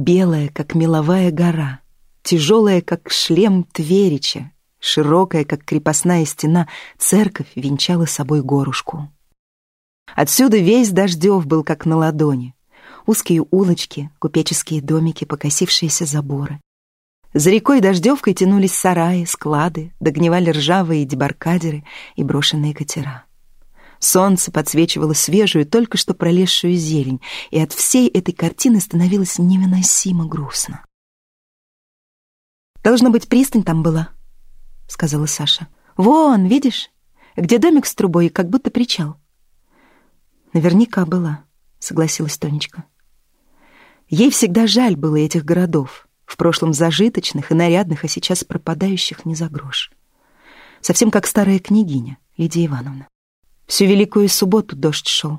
Белая, как меловая гора, тяжелая, как шлем Тверича, широкая, как крепостная стена, церковь венчала собой горушку. Отсюда весь Дождев был как на ладони. Узкие улочки, купеческие домики, покосившиеся заборы. За рекой Дождевкой тянулись сараи, склады, догнивали ржавые дебаркадеры и брошенные катера. Солнце подсвечивало свежую, только что пролезшую зелень, и от всей этой картины становилось невыносимо грустно. «Должно быть, пристань там была», — сказала Саша. «Вон, видишь, где домик с трубой как будто причал». «Наверняка была», — согласилась Тонечка. Ей всегда жаль было этих городов, в прошлом зажиточных и нарядных, а сейчас пропадающих не за грош. Совсем как старая княгиня Лидия Ивановна. Всю Великую Субботу дождь шел.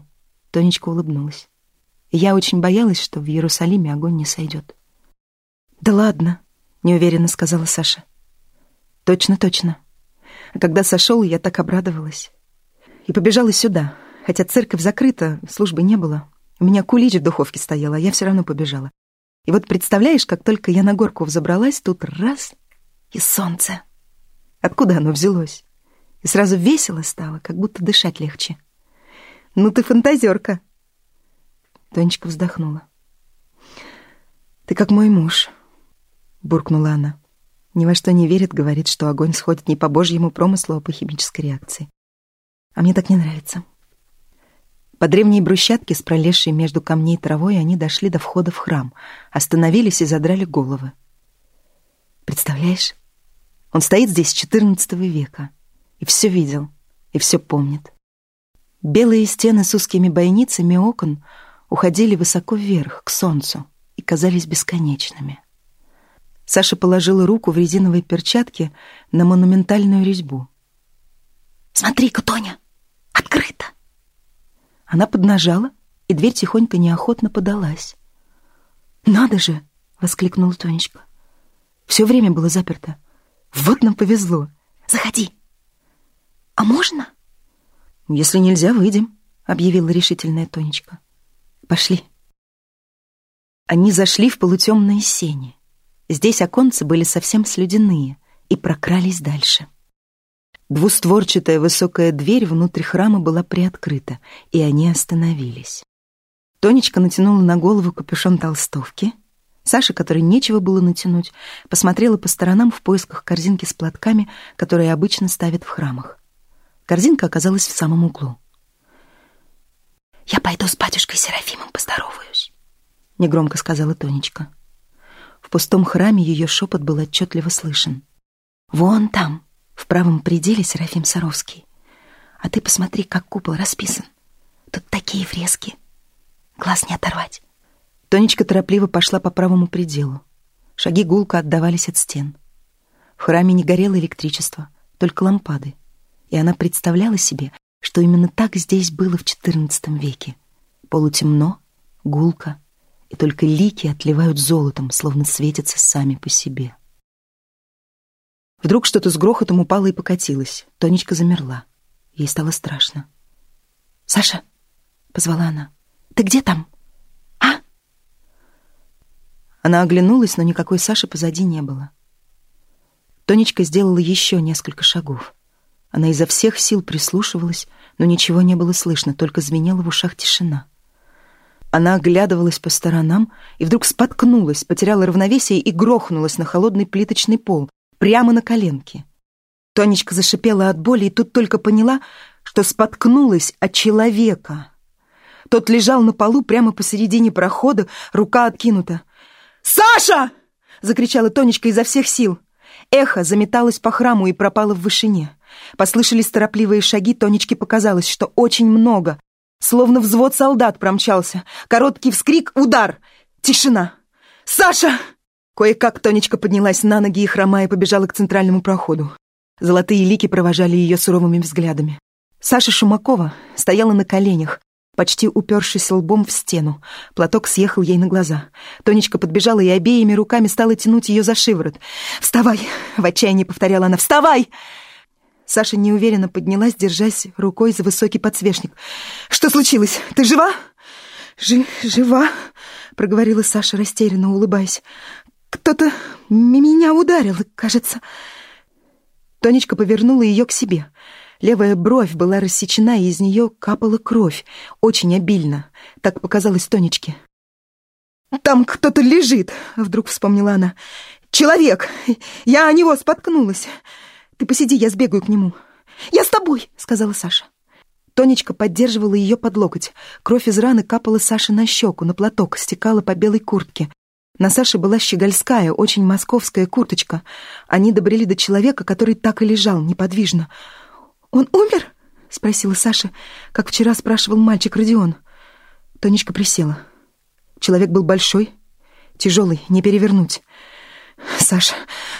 Тонечка улыбнулась. Я очень боялась, что в Иерусалиме огонь не сойдет. «Да ладно», — неуверенно сказала Саша. «Точно, точно. А когда сошел, я так обрадовалась. И побежала сюда, хотя церковь закрыта, службы не было. У меня кулич в духовке стояла, я все равно побежала. И вот представляешь, как только я на горку взобралась, тут раз — и солнце. Откуда оно взялось? И сразу весело стало, как будто дышать легче. «Ну ты фантазерка!» Тонечка вздохнула. «Ты как мой муж», — буркнула она. «Ни во что не верит, говорит, что огонь сходит не по божьему промыслу, а по химической реакции. А мне так не нравится». По древней брусчатке с пролезшей между камней травой они дошли до входа в храм, остановились и задрали головы. «Представляешь, он стоит здесь с XIV века» и все видел, и все помнит. Белые стены с узкими бойницами окон уходили высоко вверх, к солнцу, и казались бесконечными. Саша положила руку в резиновой перчатке на монументальную резьбу. «Смотри-ка, Тоня, открыто!» Она поднажала, и дверь тихонько неохотно подалась. «Надо же!» — воскликнула Тонечка. «Все время было заперто. Вот нам повезло. Заходи!» «А можно?» «Если нельзя, выйдем», — объявила решительная Тонечка. «Пошли». Они зашли в полутемные сени. Здесь оконцы были совсем слюдяные и прокрались дальше. Двустворчатая высокая дверь внутрь храма была приоткрыта, и они остановились. Тонечка натянула на голову капюшон толстовки. Саша, которой нечего было натянуть, посмотрела по сторонам в поисках корзинки с платками, которые обычно ставят в храмах. Корзинка оказалась в самом углу. «Я пойду с батюшкой Серафимом поздороваюсь», — негромко сказала Тонечка. В пустом храме ее шепот был отчетливо слышен. «Вон там, в правом пределе Серафим Саровский. А ты посмотри, как купол расписан. Тут такие фрески. Глаз не оторвать». Тонечка торопливо пошла по правому пределу. Шаги гулко отдавались от стен. В храме не горело электричество, только лампады и она представляла себе, что именно так здесь было в XIV веке. Полутемно, гулко, и только лики отливают золотом, словно светятся сами по себе. Вдруг что-то с грохотом упало и покатилось. Тонечка замерла. Ей стало страшно. «Саша!» — позвала она. «Ты где там? А?» Она оглянулась, но никакой Саши позади не было. Тонечка сделала еще несколько шагов. Она изо всех сил прислушивалась, но ничего не было слышно, только звенела в ушах тишина. Она оглядывалась по сторонам и вдруг споткнулась, потеряла равновесие и грохнулась на холодный плиточный пол, прямо на коленке. Тонечка зашипела от боли и тут только поняла, что споткнулась от человека. Тот лежал на полу прямо посередине прохода, рука откинута. «Саша!» — закричала Тонечка изо всех сил. Эхо заметалось по храму и пропало в вышине. Послышались торопливые шаги, Тонечке показалось, что очень много. Словно взвод солдат промчался. Короткий вскрик, удар. Тишина. «Саша!» Кое-как Тонечка поднялась на ноги и, хромая, побежала к центральному проходу. Золотые лики провожали ее суровыми взглядами. Саша Шумакова стояла на коленях, почти упершись лбом в стену. Платок съехал ей на глаза. Тонечка подбежала и обеими руками стала тянуть ее за шиворот. «Вставай!» — в отчаянии повторяла она. «Вставай!» Саша неуверенно поднялась, держась рукой за высокий подсвечник. «Что случилось? Ты жива?» Жи «Жива?» — проговорила Саша, растерянно улыбаясь. «Кто-то меня ударил, кажется». Тонечка повернула ее к себе. Левая бровь была рассечена, и из нее капала кровь, очень обильно. Так показалось Тонечке. «Там кто-то лежит», — вдруг вспомнила она. «Человек! Я о него споткнулась. Ты посиди, я сбегаю к нему». «Я с тобой», — сказала Саша. Тонечка поддерживала ее под локоть. Кровь из раны капала Саше на щеку, на платок, стекала по белой куртке. На Саше была щегольская, очень московская курточка. Они добрели до человека, который так и лежал, неподвижно. «Он умер?» — спросила Саша, как вчера спрашивал мальчик Родион. Тонечка присела. Человек был большой, тяжелый, не перевернуть. «Саша,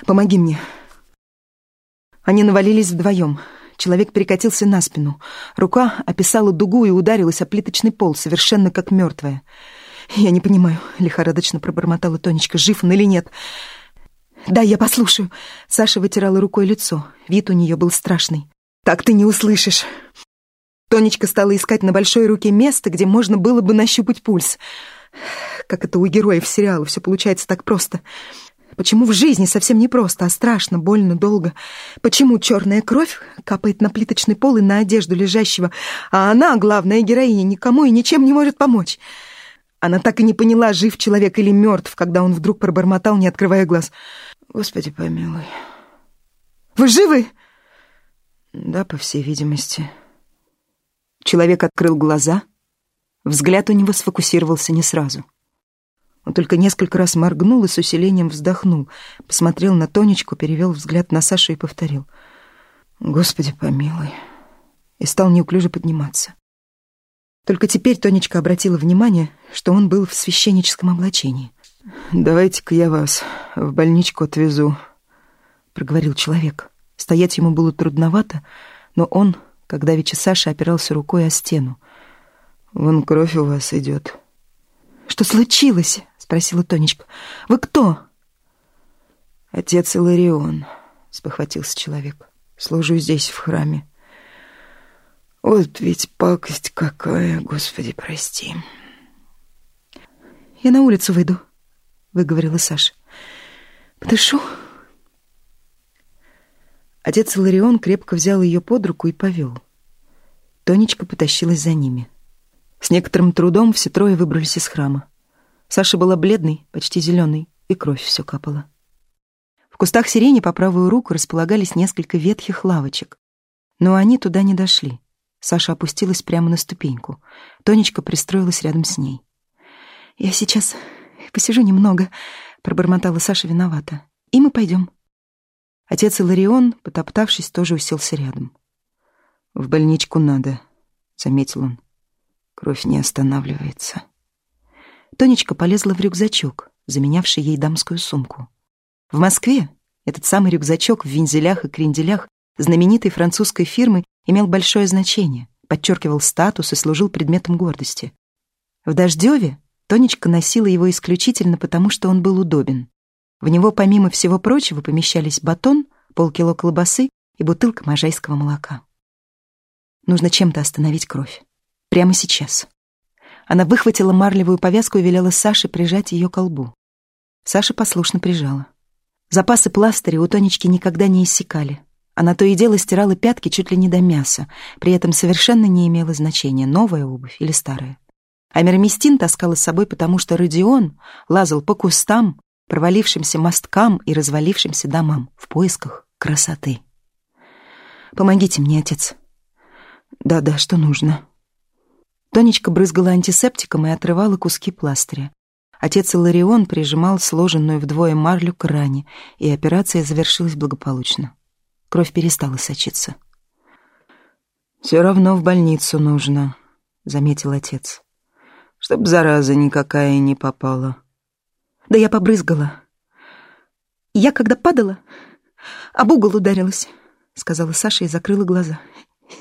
помоги мне». Они навалились вдвоем. Человек перекатился на спину. Рука описала дугу и ударилась о плиточный пол, совершенно как мертвая. «Я не понимаю», — лихорадочно пробормотала Тонечка, жив он или нет. «Да, я послушаю». Саша вытирала рукой лицо. Вид у нее был страшный. «Так ты не услышишь». Тонечка стала искать на большой руке место, где можно было бы нащупать пульс. Как это у героев сериала, все получается так просто. Почему в жизни совсем не просто, а страшно, больно, долго? Почему черная кровь капает на плиточный пол и на одежду лежащего, а она, главная героиня, никому и ничем не может помочь? Она так и не поняла, жив человек или мертв, когда он вдруг пробормотал, не открывая глаз. «Господи помилуй». «Вы живы?» «Да, по всей видимости». Человек открыл глаза. Взгляд у него сфокусировался не сразу. Он только несколько раз моргнул и с усилением вздохнул, посмотрел на Тонечку, перевел взгляд на Сашу и повторил. «Господи помилуй!» И стал неуклюже подниматься. Только теперь Тонечка обратила внимание, что он был в священническом облачении. «Давайте-ка я вас в больничку отвезу», — проговорил человек. Стоять ему было трудновато, но он, когда Вича Саша опирался рукой о стену. «Вон кровь у вас идет». «Что случилось?» спросила Тонечка. «Вы кто?» «Отец Иларион», — спохватился человек. «Служу здесь, в храме». «Вот ведь пакость какая, Господи, прости». «Я на улицу выйду», — выговорила Саша. «Подышу». Отец Иларион крепко взял ее под руку и повел. Тонечка потащилась за ними. С некоторым трудом все трое выбрались из храма. Саша была бледной, почти зеленой, и кровь все капала. В кустах сирени по правую руку располагались несколько ветхих лавочек. Но они туда не дошли. Саша опустилась прямо на ступеньку. Тонечка пристроилась рядом с ней. «Я сейчас посижу немного», — пробормотала Саша виновата. «И мы пойдем». Отец Иларион, потоптавшись, тоже уселся рядом. «В больничку надо», — заметил он. «Кровь не останавливается». Тонечка полезла в рюкзачок, заменявший ей дамскую сумку. В Москве этот самый рюкзачок в вензелях и кренделях знаменитой французской фирмы имел большое значение, подчеркивал статус и служил предметом гордости. В Дождеве Тонечка носила его исключительно потому, что он был удобен. В него, помимо всего прочего, помещались батон, полкило колбасы и бутылка можайского молока. Нужно чем-то остановить кровь. Прямо сейчас. Она выхватила марлевую повязку и велела Саше прижать ее к колбу. Саша послушно прижала. Запасы пластыря у Тонечки никогда не иссякали. Она то и дело стирала пятки чуть ли не до мяса, при этом совершенно не имело значения, новая обувь или старая. А Мермистин таскала с собой, потому что Родион лазал по кустам, провалившимся мосткам и развалившимся домам в поисках красоты. «Помогите мне, отец». «Да-да, что нужно?» Тонечка брызгала антисептиком и отрывала куски пластыря. Отец Иларион прижимал сложенную вдвое марлю к ране, и операция завершилась благополучно. Кровь перестала сочиться. «Все равно в больницу нужно», — заметил отец. «Чтоб зараза никакая не попала». «Да я побрызгала. Я, когда падала, об угол ударилась», — сказала Саша и закрыла глаза.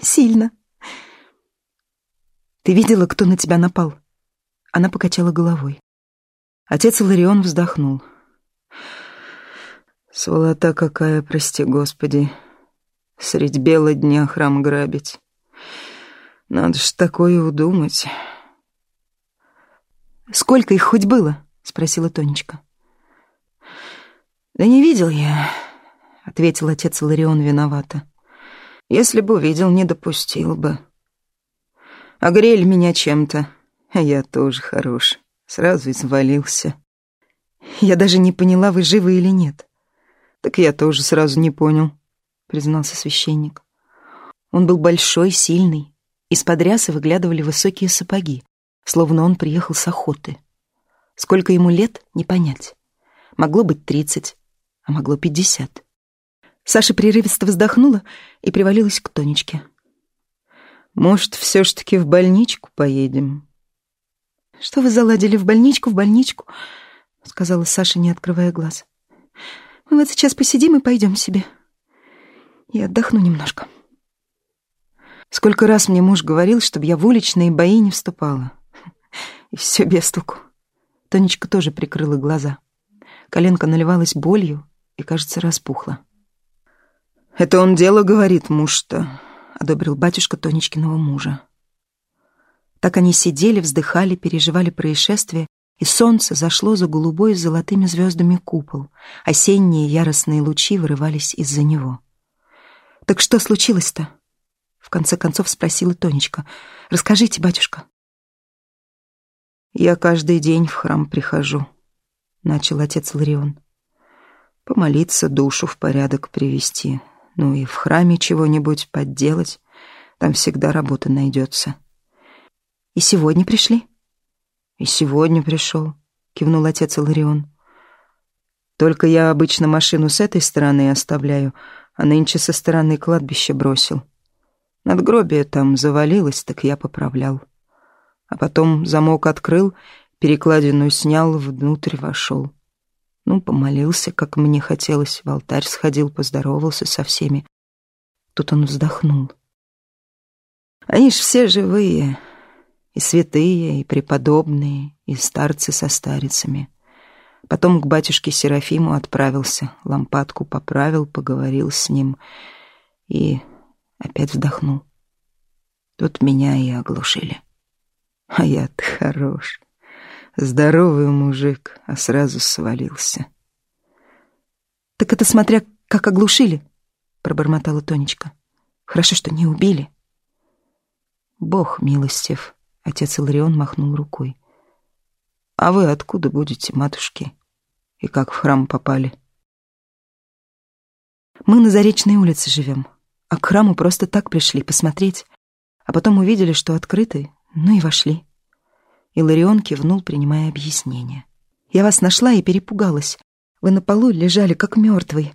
«Сильно». Ты видела, кто на тебя напал?» Она покачала головой. Отец Иларион вздохнул. «Сволота какая, прости господи, средь бела дня храм грабить. Надо ж такое удумать». «Сколько их хоть было?» — спросила Тонечка. «Да не видел я», — ответил отец Ларион виновато. «Если бы увидел, не допустил бы. Огрели меня чем-то, а я тоже хорош. Сразу извалился. Я даже не поняла, вы живы или нет». «Так я тоже сразу не понял», — признался священник. Он был большой, сильный. Из-под рясы выглядывали высокие сапоги, словно он приехал с охоты. Сколько ему лет, не понять. Могло быть тридцать, а могло пятьдесят. Саша прерывисто вздохнула и привалилась к Тонечке. «Может, все ж таки в больничку поедем?» «Что вы заладили в больничку, в больничку?» — сказала Саша, не открывая глаз. «Мы вот сейчас посидим и пойдем себе. Я отдохну немножко». Сколько раз мне муж говорил, чтобы я в уличные бои не вступала. И все без толку. Тонечка тоже прикрыла глаза. Коленка наливалась болью и, кажется, распухла. «Это он дело говорит, муж-то», — одобрил батюшка Тонечкиного мужа. Так они сидели, вздыхали, переживали происшествие, и солнце зашло за голубой с золотыми звездами купол. Осенние яростные лучи вырывались из-за него. «Так что случилось-то?» В конце концов спросила Тонечка. «Расскажите, батюшка». «Я каждый день в храм прихожу», — начал отец Ларион. «Помолиться, душу в порядок привести, ну и в храме чего-нибудь подделать, там всегда работа найдется». «И сегодня пришли?» «И сегодня пришел», — кивнул отец Ларион. «Только я обычно машину с этой стороны оставляю, а нынче со стороны кладбища бросил. Надгробие там завалилось, так я поправлял. А потом замок открыл, перекладину снял, внутрь вошел. Ну, помолился, как мне хотелось, в алтарь сходил, поздоровался со всеми. Тут он вздохнул. Они ж все живые, и святые, и преподобные, и старцы со старицами. Потом к батюшке Серафиму отправился, лампадку поправил, поговорил с ним и Опять вздохнул. Тут меня и оглушили. А я-то хорош. Здоровый мужик, а сразу свалился. «Так это смотря, как оглушили», — пробормотала Тонечка. «Хорошо, что не убили». «Бог милостив», — отец Иларион махнул рукой. «А вы откуда будете, матушки? И как в храм попали?» «Мы на Заречной улице живем», а к храму просто так пришли посмотреть, а потом увидели, что открыты, ну и вошли. Иларион кивнул, принимая объяснение. «Я вас нашла и перепугалась. Вы на полу лежали, как мертвый,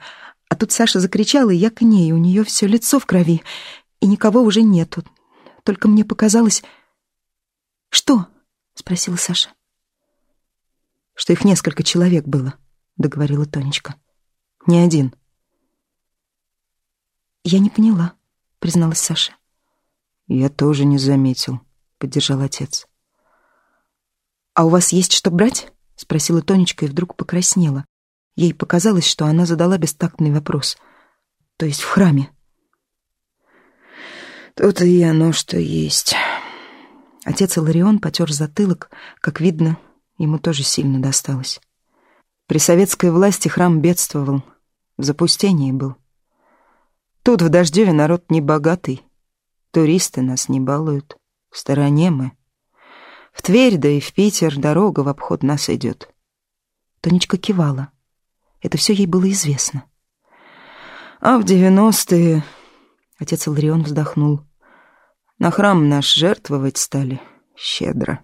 а тут Саша закричала, и я к ней, у нее все лицо в крови, и никого уже нету. Только мне показалось...» «Что?» — спросила Саша. «Что их несколько человек было», — договорила Тонечка. «Не один». «Я не поняла», — призналась Саша. «Я тоже не заметил», — поддержал отец. «А у вас есть что брать?» — спросила Тонечка и вдруг покраснела. Ей показалось, что она задала бестактный вопрос. «То есть в храме?» «Тут и оно, что есть». Отец Иларион потер затылок, как видно, ему тоже сильно досталось. При советской власти храм бедствовал, в запустении был. Тут в Дождеве народ не богатый. Туристы нас не балуют. В стороне мы. В Тверь, да и в Питер дорога в обход нас идет. Тонечка кивала. Это все ей было известно. А в девяностые... Отец Иларион вздохнул. На храм наш жертвовать стали. Щедро.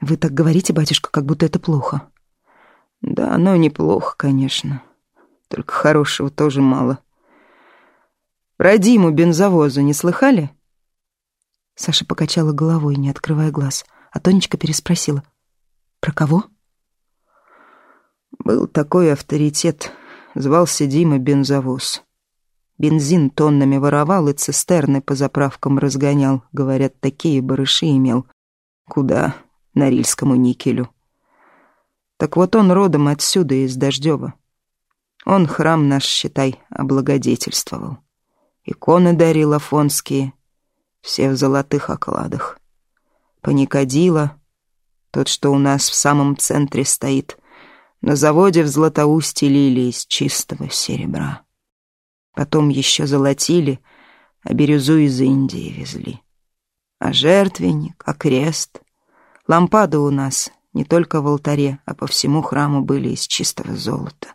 Вы так говорите, батюшка, как будто это плохо. Да, оно неплохо, конечно. Только хорошего тоже мало. Про Диму бензовоза не слыхали?» Саша покачала головой, не открывая глаз, а Тонечка переспросила. «Про кого?» «Был такой авторитет. Звался Дима Бензовоз. Бензин тоннами воровал и цистерны по заправкам разгонял. Говорят, такие барыши имел. Куда? Норильскому никелю. Так вот он родом отсюда, из Дождева. Он храм наш, считай, облагодетельствовал». Иконы дарил Афонские, все в золотых окладах. Паникодила, Тот, что у нас в самом центре стоит. На заводе в Златоусте лили из чистого серебра. Потом еще золотили, а бирюзу из Индии везли. А жертвенник, а крест. Лампады у нас не только в алтаре, а по всему храму были из чистого золота.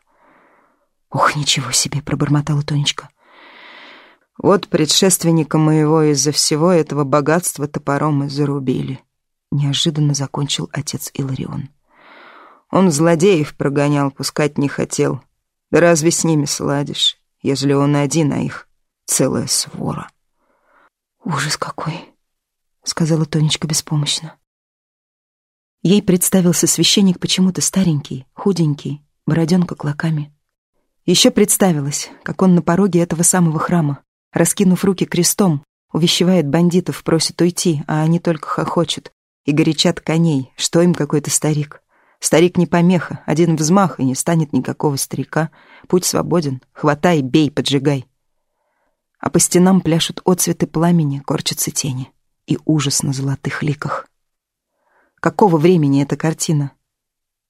«Ох, ничего себе!» — пробормотала Тонечка. «Вот предшественника моего из-за всего этого богатства топором и зарубили», — неожиданно закончил отец Иларион. «Он злодеев прогонял, пускать не хотел. Да разве с ними сладишь, если он один, а их целая свора?» «Ужас какой!» — сказала Тонечка беспомощно. Ей представился священник почему-то старенький, худенький, бороденка клоками. Еще представилось, как он на пороге этого самого храма, раскинув руки крестом, увещевает бандитов, просит уйти, а они только хохочут и горячат коней, что им какой-то старик. Старик не помеха, один взмах, и не станет никакого старика. Путь свободен, хватай, бей, поджигай. А по стенам пляшут отцветы пламени, корчатся тени и ужас на золотых ликах. Какого времени эта картина?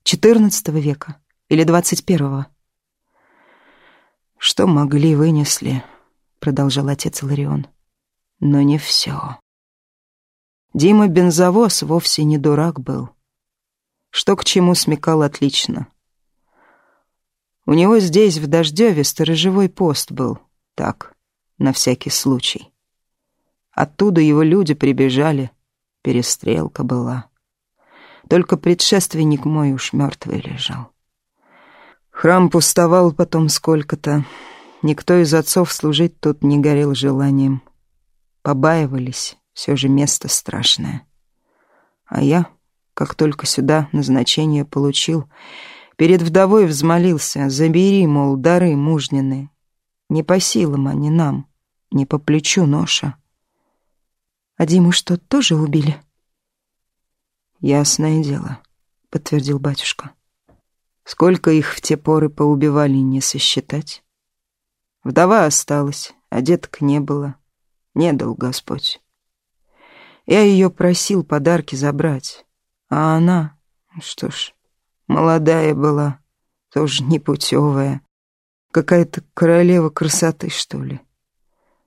XIV века или XXI? «Что могли, вынесли», — продолжал отец Ларион. «Но не все. Дима Бензовоз вовсе не дурак был. Что к чему смекал отлично. У него здесь, в Дождеве, сторожевой пост был. Так, на всякий случай. Оттуда его люди прибежали. Перестрелка была. Только предшественник мой уж мертвый лежал. Храм пустовал потом сколько-то. Никто из отцов служить тут не горел желанием. Побаивались, все же место страшное. А я, как только сюда назначение получил, перед вдовой взмолился, забери, мол, дары мужнины. Не по силам они нам, не по плечу ноша. А Диму что, тоже убили? Ясное дело, подтвердил батюшка. Сколько их в те поры поубивали, не сосчитать. Вдова осталась, а деток не было. Не дал Господь. Я ее просил подарки забрать, а она, что ж, молодая была, тоже непутевая, какая-то королева красоты, что ли.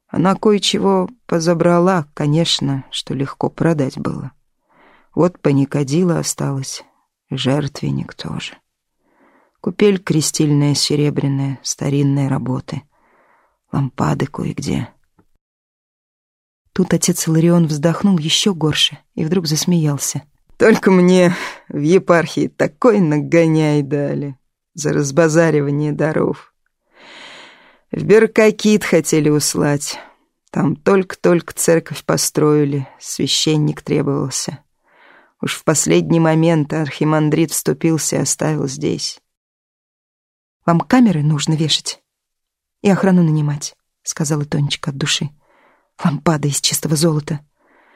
Она кое-чего позабрала, конечно, что легко продать было. Вот паникодила осталась, жертвенник тоже. Купель крестильная серебряная, старинной работы. Лампады кое-где. Тут отец Иларион вздохнул еще горше и вдруг засмеялся. «Только мне в епархии такой нагоняй дали за разбазаривание даров. В Беркакит хотели услать. Там только-только церковь построили, священник требовался. Уж в последний момент архимандрит вступился и оставил здесь. «Вам камеры нужно вешать и охрану нанимать», — сказала Тонечка от души. «Лампада из чистого золота».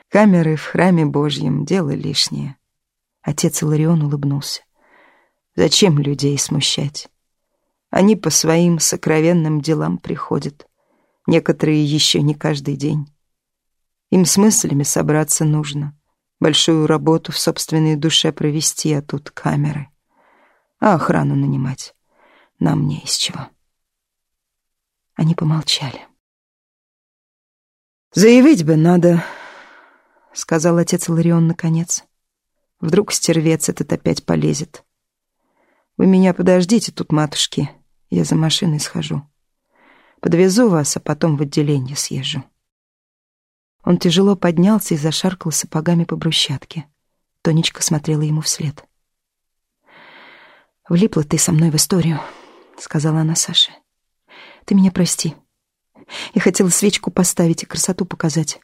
«Камеры в храме Божьем — дело лишнее». Отец Иларион улыбнулся. «Зачем людей смущать? Они по своим сокровенным делам приходят. Некоторые еще не каждый день. Им с мыслями собраться нужно, большую работу в собственной душе провести, а тут камеры. А охрану нанимать нам не из чего. Они помолчали. «Заявить бы надо», — сказал отец Иларион наконец. «Вдруг стервец этот опять полезет. Вы меня подождите тут, матушки, я за машиной схожу. Подвезу вас, а потом в отделение съезжу». Он тяжело поднялся и зашаркал сапогами по брусчатке. Тонечка смотрела ему вслед. «Влипла ты со мной в историю», — сказала она Саше. «Ты меня прости. Я хотела свечку поставить и красоту показать,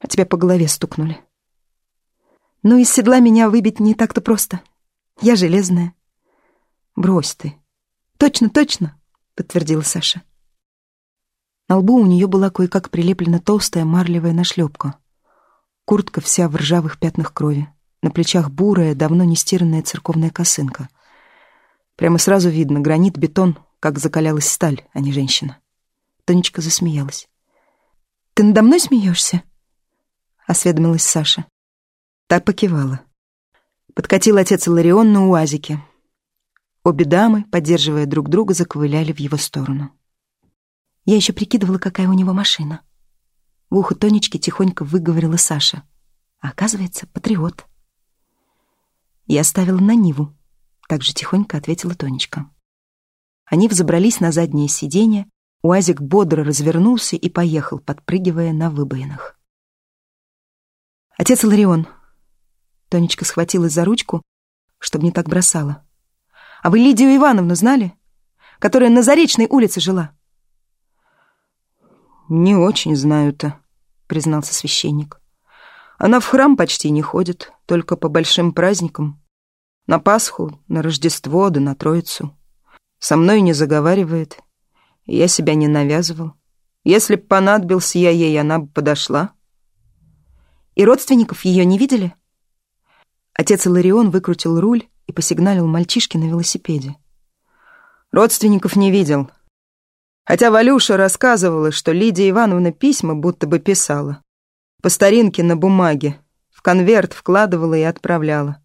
а тебя по голове стукнули. Ну, из седла меня выбить не так-то просто. Я железная». «Брось ты». «Точно, точно», — подтвердила Саша. На лбу у нее была кое-как прилеплена толстая марлевая нашлепка. Куртка вся в ржавых пятнах крови. На плечах бурая, давно не стиранная церковная косынка. Прямо сразу видно гранит, бетон, как закалялась сталь, а не женщина. Тонечка засмеялась. «Ты надо мной смеешься?» — осведомилась Саша. Та покивала. Подкатил отец Иларион на уазике. Обе дамы, поддерживая друг друга, заковыляли в его сторону. Я еще прикидывала, какая у него машина. В ухо Тонечки тихонько выговорила Саша. А оказывается, патриот. Я ставила на Ниву. Так же тихонько ответила Тонечка. Они взобрались на заднее сиденье, Уазик бодро развернулся и поехал, подпрыгивая на выбоинах. «Отец Ларион», Тонечка схватилась за ручку, чтобы не так бросала. «А вы Лидию Ивановну знали? Которая на Заречной улице жила?» «Не очень знаю-то», — признался священник. «Она в храм почти не ходит, только по большим праздникам. На Пасху, на Рождество да на Троицу. Со мной не заговаривает. Я себя не навязывал. Если б понадобился я ей, она бы подошла». «И родственников ее не видели?» Отец Иларион выкрутил руль и посигналил мальчишке на велосипеде. Родственников не видел. Хотя Валюша рассказывала, что Лидия Ивановна письма будто бы писала. По старинке на бумаге. В конверт вкладывала и отправляла.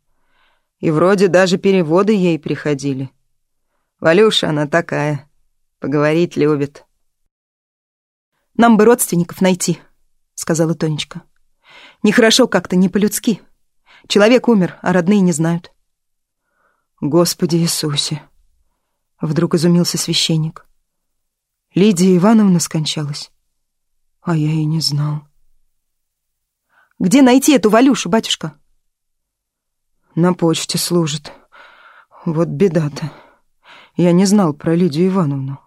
И вроде даже переводы ей приходили. Валюша она такая. Поговорить любит. «Нам бы родственников найти», — сказала Тонечка. «Нехорошо как-то, не по-людски». Человек умер, а родные не знают. Господи Иисусе! Вдруг изумился священник. Лидия Ивановна скончалась, а я и не знал. Где найти эту Валюшу, батюшка? На почте служит. Вот беда-то. Я не знал про Лидию Ивановну.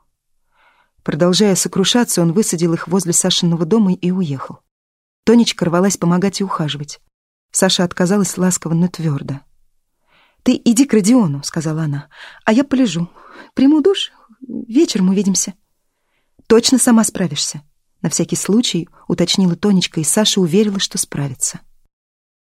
Продолжая сокрушаться, он высадил их возле Сашиного дома и уехал. Тонечка рвалась помогать и ухаживать. Саша отказалась ласково, но твердо. «Ты иди к Родиону», — сказала она, — «а я полежу. Приму душ, вечером увидимся». «Точно сама справишься», — на всякий случай уточнила Тонечка, и Саша уверила, что справится.